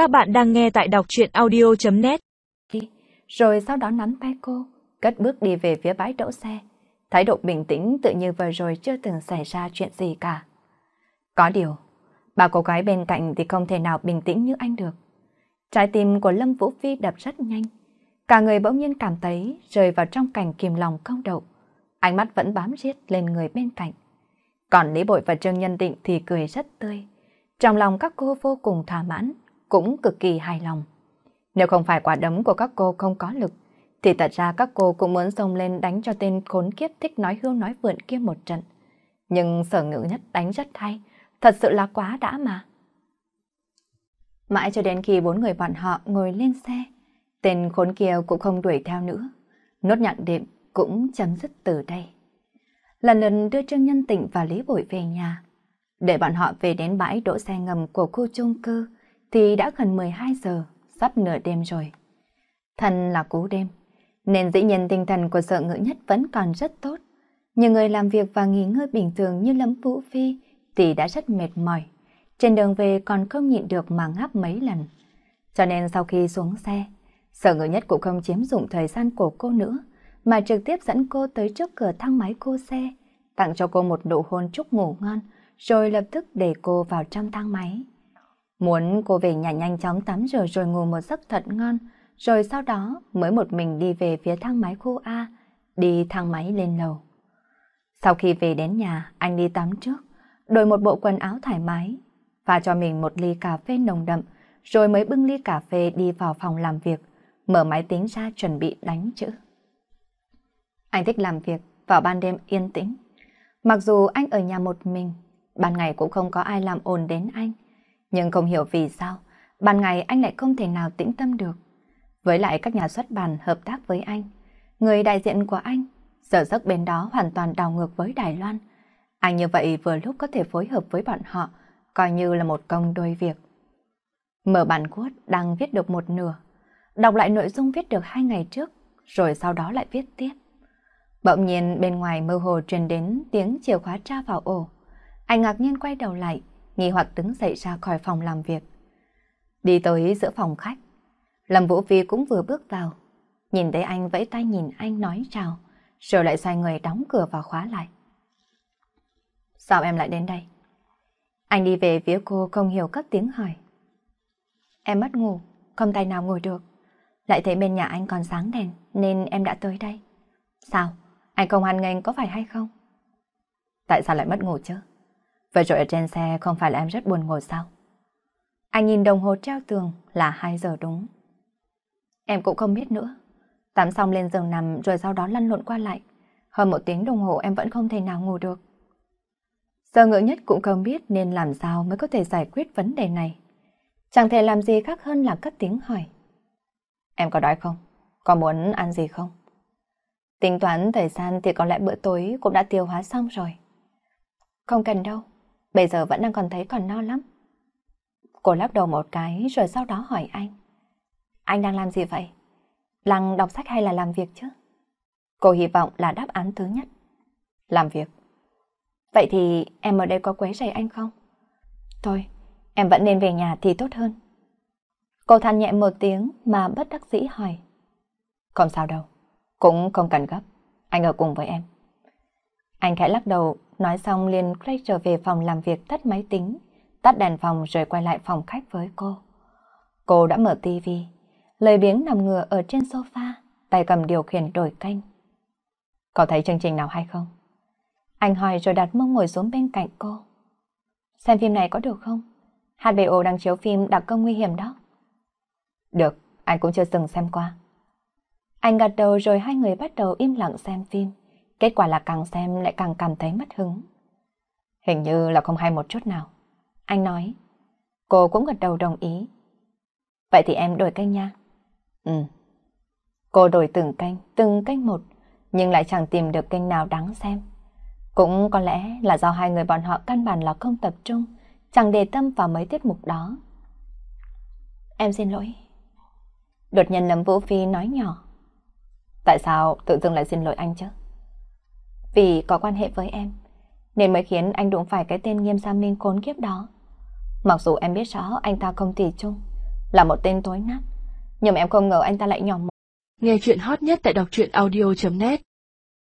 Các bạn đang nghe tại đọc truyện audio.net Rồi sau đó nắm tay cô, cất bước đi về phía bãi đỗ xe. Thái độ bình tĩnh tự như vừa rồi chưa từng xảy ra chuyện gì cả. Có điều, bà cô gái bên cạnh thì không thể nào bình tĩnh như anh được. Trái tim của Lâm Vũ Phi đập rất nhanh. Cả người bỗng nhiên cảm thấy rơi vào trong cảnh kìm lòng không đậu. Ánh mắt vẫn bám riết lên người bên cạnh. Còn Lý Bội và Trương Nhân Định thì cười rất tươi. Trong lòng các cô vô cùng thỏa mãn, cũng cực kỳ hài lòng. Nếu không phải quả đấm của các cô không có lực, thì thật ra các cô cũng muốn xông lên đánh cho tên khốn kiếp thích nói hưu nói vượn kia một trận. Nhưng sở ngữ nhất đánh rất hay, thật sự là quá đã mà. Mãi cho đến khi bốn người bọn họ ngồi lên xe, tên khốn kia cũng không đuổi theo nữa. Nốt nhạc đệm cũng chấm dứt từ đây. Lần lần đưa Trương Nhân Tịnh và Lý Bội về nhà. Để bọn họ về đến bãi đỗ xe ngầm của khu chung cư thì đã gần 12 giờ, sắp nửa đêm rồi. Thần là cú đêm, nên dĩ nhiên tinh thần của sợ ngữ nhất vẫn còn rất tốt. Nhưng người làm việc và nghỉ ngơi bình thường như Lâm Vũ Phi thì đã rất mệt mỏi. Trên đường về còn không nhịn được mà ngáp mấy lần. Cho nên sau khi xuống xe, sở ngữ nhất cũng không chiếm dụng thời gian của cô nữa, mà trực tiếp dẫn cô tới trước cửa thang máy cô xe, tặng cho cô một nụ hôn chúc ngủ ngon, rồi lập tức để cô vào trong thang máy. Muốn cô về nhà nhanh chóng tắm rửa rồi ngủ một giấc thật ngon, rồi sau đó mới một mình đi về phía thang máy khu A, đi thang máy lên lầu. Sau khi về đến nhà, anh đi tắm trước, đổi một bộ quần áo thoải mái, và cho mình một ly cà phê nồng đậm, rồi mới bưng ly cà phê đi vào phòng làm việc, mở máy tính ra chuẩn bị đánh chữ. Anh thích làm việc vào ban đêm yên tĩnh. Mặc dù anh ở nhà một mình, ban ngày cũng không có ai làm ồn đến anh. Nhưng không hiểu vì sao, ban ngày anh lại không thể nào tĩnh tâm được. Với lại các nhà xuất bản hợp tác với anh, người đại diện của anh, sở giấc bên đó hoàn toàn đảo ngược với Đài Loan. Anh như vậy vừa lúc có thể phối hợp với bọn họ, coi như là một công đôi việc. Mở bản cốt đang viết được một nửa, đọc lại nội dung viết được hai ngày trước, rồi sau đó lại viết tiếp. Bỗng nhiên bên ngoài mơ hồ truyền đến tiếng chìa khóa tra vào ổ. Anh ngạc nhiên quay đầu lại, nghi hoặc đứng dậy ra khỏi phòng làm việc. Đi tới giữa phòng khách, Lâm Vũ Phi cũng vừa bước vào. Nhìn thấy anh vẫy tay nhìn anh nói chào, rồi lại xoay người đóng cửa và khóa lại. Sao em lại đến đây? Anh đi về phía cô không hiểu các tiếng hỏi. Em mất ngủ, không tay nào ngồi được. Lại thấy bên nhà anh còn sáng đèn nên em đã tới đây. Sao? Anh không ăn nghênh có phải hay không? Tại sao lại mất ngủ chứ? Vậy rồi ở trên xe không phải là em rất buồn ngồi sao? Anh nhìn đồng hồ treo tường là 2 giờ đúng. Em cũng không biết nữa. Tắm xong lên giường nằm rồi sau đó lăn lộn qua lại. Hơn một tiếng đồng hồ em vẫn không thể nào ngủ được. Giờ ngựa nhất cũng không biết nên làm sao mới có thể giải quyết vấn đề này. Chẳng thể làm gì khác hơn là cất tiếng hỏi. Em có đói không? Có muốn ăn gì không? Tính toán thời gian thì có lẽ bữa tối cũng đã tiêu hóa xong rồi. Không cần đâu, bây giờ vẫn đang còn thấy còn no lắm. Cô lắc đầu một cái rồi sau đó hỏi anh. Anh đang làm gì vậy? Lăng đọc sách hay là làm việc chứ? Cô hy vọng là đáp án thứ nhất. Làm việc. Vậy thì em ở đây có quấy rầy anh không? Thôi, em vẫn nên về nhà thì tốt hơn. Cô than nhẹ một tiếng mà bất đắc dĩ hỏi. Không sao đâu, cũng không cần gấp, anh ở cùng với em. Anh khẽ lắc đầu, nói xong liền quay trở về phòng làm việc tắt máy tính, tắt đèn phòng rồi quay lại phòng khách với cô. Cô đã mở tivi, lời biếng nằm ngửa ở trên sofa, tay cầm điều khiển đổi kênh. Có thấy chương trình nào hay không? Anh hỏi rồi đặt mông ngồi xuống bên cạnh cô. Xem phim này có được không? HBO đang chiếu phim đặc công nguy hiểm đó. Được, anh cũng chưa từng xem qua. Anh gật đầu rồi hai người bắt đầu im lặng xem phim. Kết quả là càng xem lại càng cảm thấy mất hứng. Hình như là không hay một chút nào. Anh nói. Cô cũng gật đầu đồng ý. Vậy thì em đổi kênh nha. Ừ. Cô đổi từng kênh, từng kênh một, nhưng lại chẳng tìm được kênh nào đáng xem. Cũng có lẽ là do hai người bọn họ căn bản là không tập trung, chẳng để tâm vào mấy tiết mục đó. Em xin lỗi. Đột nhiên Lâm Vũ Phi nói nhỏ. Tại sao tự dưng lại xin lỗi anh chứ? Vì có quan hệ với em, nên mới khiến anh đụng phải cái tên nghiêm gia minh khốn kiếp đó. Mặc dù em biết rõ anh ta không tỷ chung, là một tên tối nát. Nhưng em không ngờ anh ta lại nhỏ mọn. Nghe chuyện hot nhất tại đọc truyện audio.net